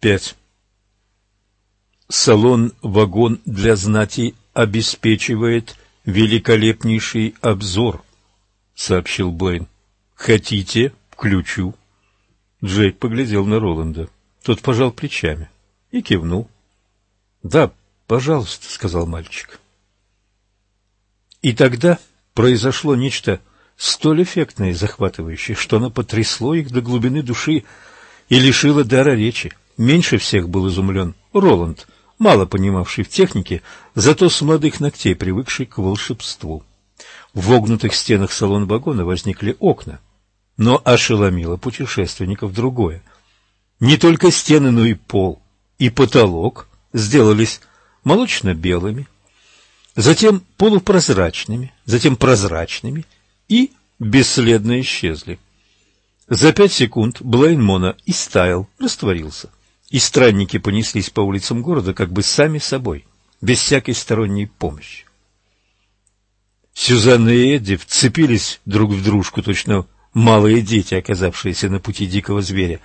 Пять. Салон-вагон для знати обеспечивает великолепнейший обзор, сообщил Блейн. Хотите, включу. Джейк поглядел на Роланда. Тот пожал плечами и кивнул. Да, пожалуйста, сказал мальчик. И тогда произошло нечто столь эффектное и захватывающее, что оно потрясло их до глубины души и лишило дара речи. Меньше всех был изумлен Роланд, мало понимавший в технике, зато с молодых ногтей привыкший к волшебству. В вогнутых стенах салон-вагона возникли окна, но ошеломило путешественников другое. Не только стены, но и пол, и потолок сделались молочно-белыми, затем полупрозрачными, затем прозрачными и бесследно исчезли. За пять секунд Блейн Мона истаял, растворился, и странники понеслись по улицам города как бы сами собой, без всякой сторонней помощи. Сюзанна и Эдди вцепились друг в дружку, точно малые дети, оказавшиеся на пути дикого зверя.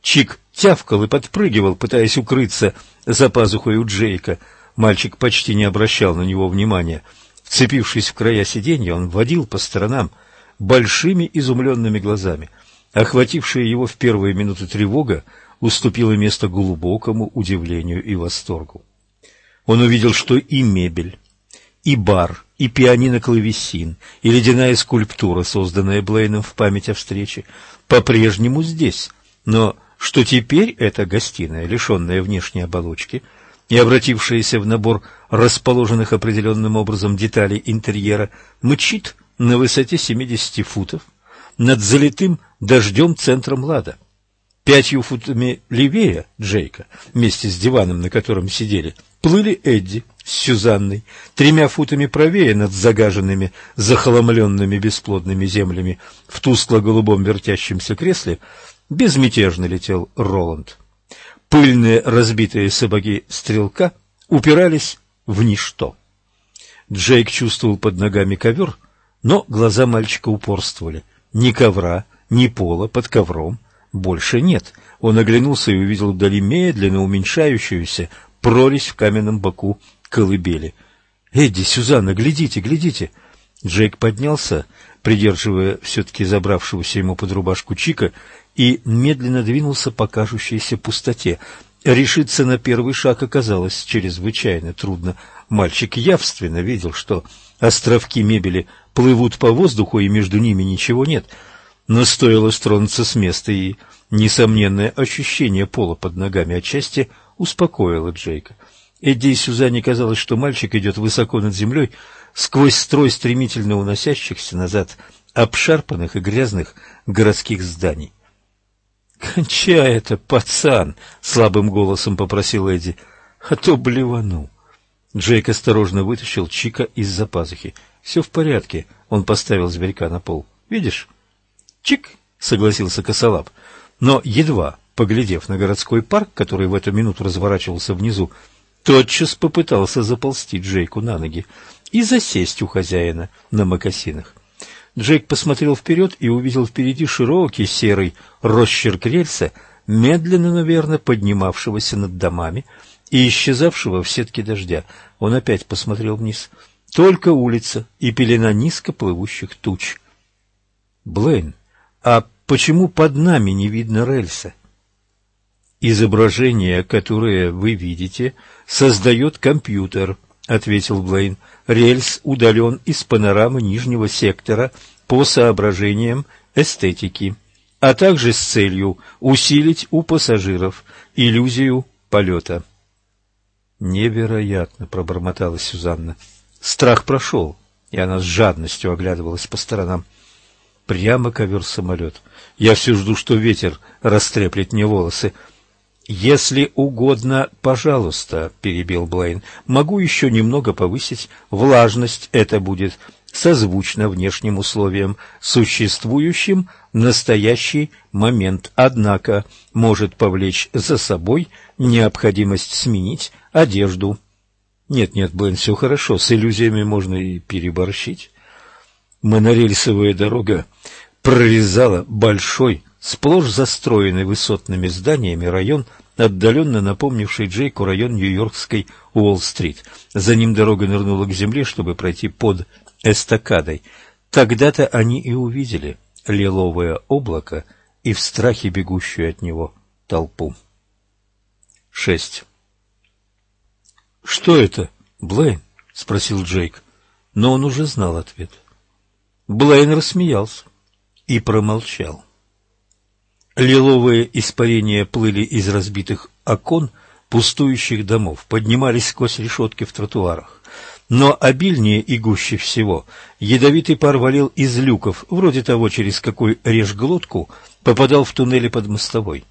Чик тявкал и подпрыгивал, пытаясь укрыться за пазухой у Джейка. Мальчик почти не обращал на него внимания. Вцепившись в края сиденья, он водил по сторонам большими изумленными глазами. Охватившая его в первые минуты тревога уступила место глубокому удивлению и восторгу. Он увидел, что и мебель, и бар, и пианино-клавесин, и ледяная скульптура, созданная Блейном в память о встрече, по-прежнему здесь, но что теперь эта гостиная, лишенная внешней оболочки и обратившаяся в набор расположенных определенным образом деталей интерьера, мчит на высоте 70 футов над залитым дождем центром лада. Пятью футами левее Джейка, вместе с диваном, на котором сидели, плыли Эдди с Сюзанной, тремя футами правее над загаженными, захоломленными бесплодными землями в тускло-голубом вертящемся кресле безмятежно летел Роланд. Пыльные разбитые сапоги стрелка упирались в ничто. Джейк чувствовал под ногами ковер, но глаза мальчика упорствовали. Ни ковра, ни пола под ковром больше нет. Он оглянулся и увидел вдали медленно уменьшающуюся прорезь в каменном боку колыбели. «Эдди, Сюзанна, глядите, глядите!» Джейк поднялся, придерживая все-таки забравшегося ему под рубашку Чика, и медленно двинулся по кажущейся пустоте. Решиться на первый шаг оказалось чрезвычайно трудно. Мальчик явственно видел, что островки мебели плывут по воздуху, и между ними ничего нет — но стоило стронуться с места, и несомненное ощущение пола под ногами отчасти успокоило Джейка. Эдди и Сюзанне казалось, что мальчик идет высоко над землей, сквозь строй стремительно уносящихся назад обшарпанных и грязных городских зданий. «Кончай это, пацан!» — слабым голосом попросил Эдди. «А то блевану». Джейк осторожно вытащил Чика из-за пазухи. «Все в порядке», — он поставил зверька на пол. «Видишь?» Чик, согласился Косолап, но едва поглядев на городской парк, который в эту минуту разворачивался внизу, тотчас попытался заползти Джейку на ноги и засесть у хозяина на мокасинах. Джейк посмотрел вперед и увидел впереди широкий серый росчерк рельса, медленно, наверное, поднимавшегося над домами и исчезавшего в сетке дождя. Он опять посмотрел вниз. Только улица и пелена низко плывущих туч. Блейн а почему под нами не видно рельса? Изображение, которое вы видите, создает компьютер, ответил Блейн. Рельс удален из панорамы нижнего сектора по соображениям эстетики, а также с целью усилить у пассажиров иллюзию полета. Невероятно, пробормотала Сюзанна. Страх прошел, и она с жадностью оглядывалась по сторонам. Прямо ковер-самолет. Я все жду, что ветер растреплет мне волосы. «Если угодно, пожалуйста», — перебил Блейн, — «могу еще немного повысить влажность. Это будет созвучно внешним условиям, существующим в настоящий момент, однако может повлечь за собой необходимость сменить одежду». «Нет-нет, Блейн, все хорошо, с иллюзиями можно и переборщить». Монорельсовая дорога прорезала большой, сплошь застроенный высотными зданиями район отдаленно напомнивший Джейку район Нью-Йоркской Уолл-стрит. За ним дорога нырнула к земле, чтобы пройти под эстакадой. Тогда-то они и увидели лиловое облако и в страхе бегущую от него толпу. Шесть. «Что это, Блейн?» — спросил Джейк, но он уже знал ответ. Блейн рассмеялся и промолчал. Лиловые испарения плыли из разбитых окон пустующих домов, поднимались сквозь решетки в тротуарах. Но обильнее и гуще всего ядовитый пар валил из люков, вроде того, через какой режь глотку попадал в туннели под мостовой.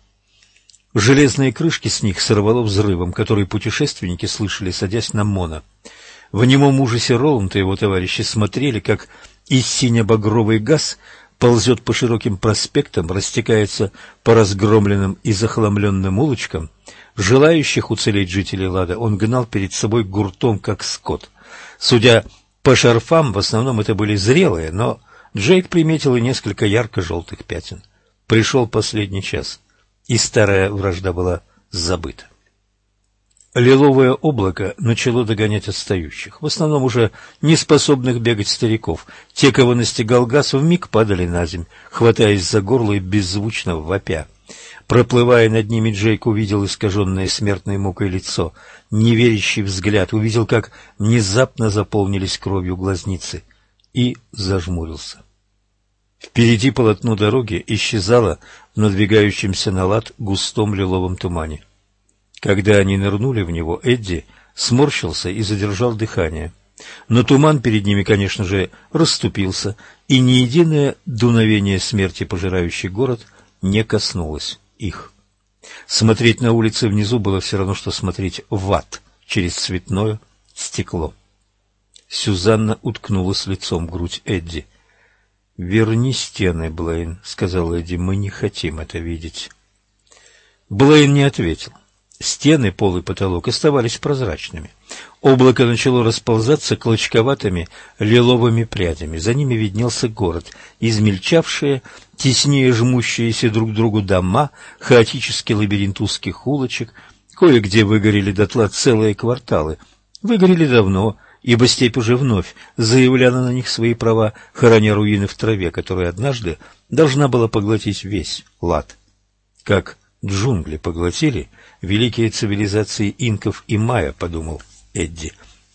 Железные крышки с них сорвало взрывом, который путешественники слышали, садясь на моно. В немом ужасе Роланд и его товарищи смотрели, как из сине-багровый газ ползет по широким проспектам, растекается по разгромленным и захламленным улочкам. Желающих уцелеть жителей Лада он гнал перед собой гуртом, как скот. Судя по шарфам, в основном это были зрелые, но Джейк приметил и несколько ярко-желтых пятен. Пришел последний час, и старая вражда была забыта. Лиловое облако начало догонять отстающих, в основном уже неспособных бегать стариков. Те, кого настигал газ, вмиг падали на земь, хватаясь за горло и беззвучно вопя. Проплывая над ними, Джейк увидел искаженное смертной мукой лицо, неверящий взгляд, увидел, как внезапно заполнились кровью глазницы, и зажмурился. Впереди полотно дороги исчезало в надвигающемся на лад густом лиловом тумане. Когда они нырнули в него, Эдди сморщился и задержал дыхание. Но туман перед ними, конечно же, расступился, и ни единое дуновение смерти, пожирающий город, не коснулось их. Смотреть на улицы внизу было все равно, что смотреть в ад через цветное стекло. Сюзанна уткнулась лицом в грудь Эдди. «Верни стены, Блейн», — сказал Эдди, — «мы не хотим это видеть». Блейн не ответил. Стены, пол и потолок оставались прозрачными. Облако начало расползаться клочковатыми лиловыми прядями. За ними виднелся город, измельчавшие, теснее жмущиеся друг к другу дома, хаотический лабиринт узких улочек. Кое-где выгорели дотла целые кварталы. Выгорели давно, ибо степь уже вновь заявляла на них свои права, хороня руины в траве, которая однажды должна была поглотить весь лад. Как джунгли поглотили великие цивилизации инков и майя, подумал Эдди.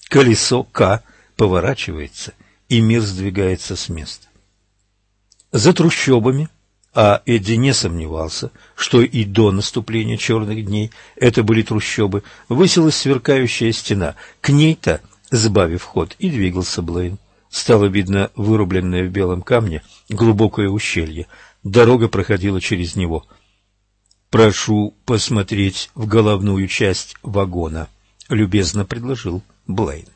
Колесо К поворачивается, и мир сдвигается с места. За трущобами, а Эдди не сомневался, что и до наступления черных дней это были трущобы, высилась сверкающая стена. К ней-то, сбавив ход, и двигался Блейн. Стало видно вырубленное в белом камне глубокое ущелье. Дорога проходила через него — «Прошу посмотреть в головную часть вагона», — любезно предложил Блейн.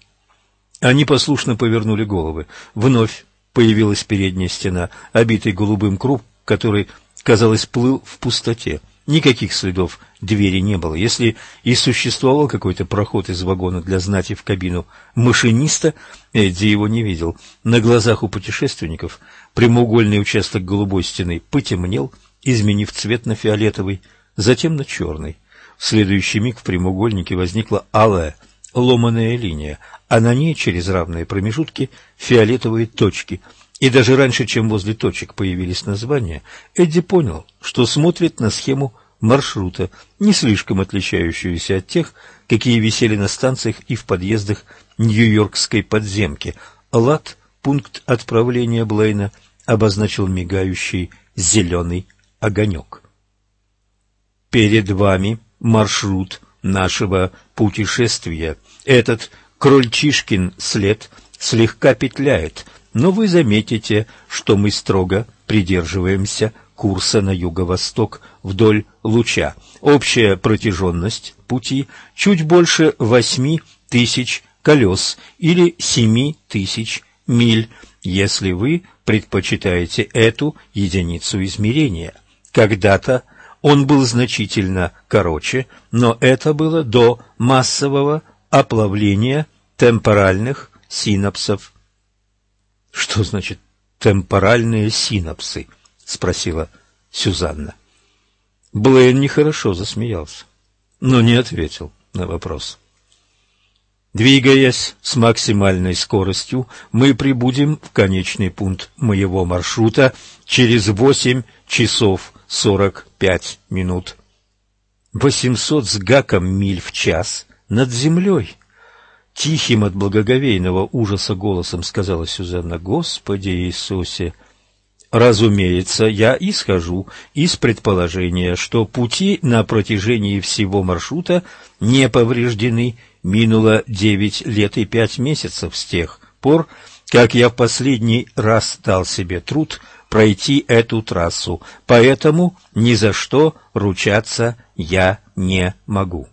Они послушно повернули головы. Вновь появилась передняя стена, обитый голубым круг, который, казалось, плыл в пустоте. Никаких следов двери не было. Если и существовал какой-то проход из вагона для знати в кабину машиниста, Эдди его не видел. На глазах у путешественников прямоугольный участок голубой стены потемнел, изменив цвет на фиолетовый, затем на черный. В следующий миг в прямоугольнике возникла алая ломаная линия, а на ней через равные промежутки фиолетовые точки. И даже раньше, чем возле точек появились названия, Эдди понял, что смотрит на схему маршрута, не слишком отличающуюся от тех, какие висели на станциях и в подъездах Нью-Йоркской подземки. Лад, пункт отправления Блейна, обозначил мигающий зеленый огонек. Перед вами маршрут нашего путешествия. Этот крольчишкин след слегка петляет, но вы заметите, что мы строго придерживаемся курса на юго-восток вдоль луча. Общая протяженность пути чуть больше восьми тысяч колес или семи тысяч миль, если вы предпочитаете эту единицу измерения. Когда-то он был значительно короче, но это было до массового оплавления темпоральных синапсов. — Что значит темпоральные синапсы? — спросила Сюзанна. Блейн нехорошо засмеялся. но не ответил на вопрос. Двигаясь с максимальной скоростью, мы прибудем в конечный пункт моего маршрута через восемь часов сорок пять минут. Восемьсот с гаком миль в час над землей. Тихим от благоговейного ужаса голосом сказала Сюзанна, «Господи Иисусе!» Разумеется, я исхожу из предположения, что пути на протяжении всего маршрута не повреждены. Минуло девять лет и пять месяцев с тех пор, как я в последний раз дал себе труд пройти эту трассу, поэтому ни за что ручаться я не могу.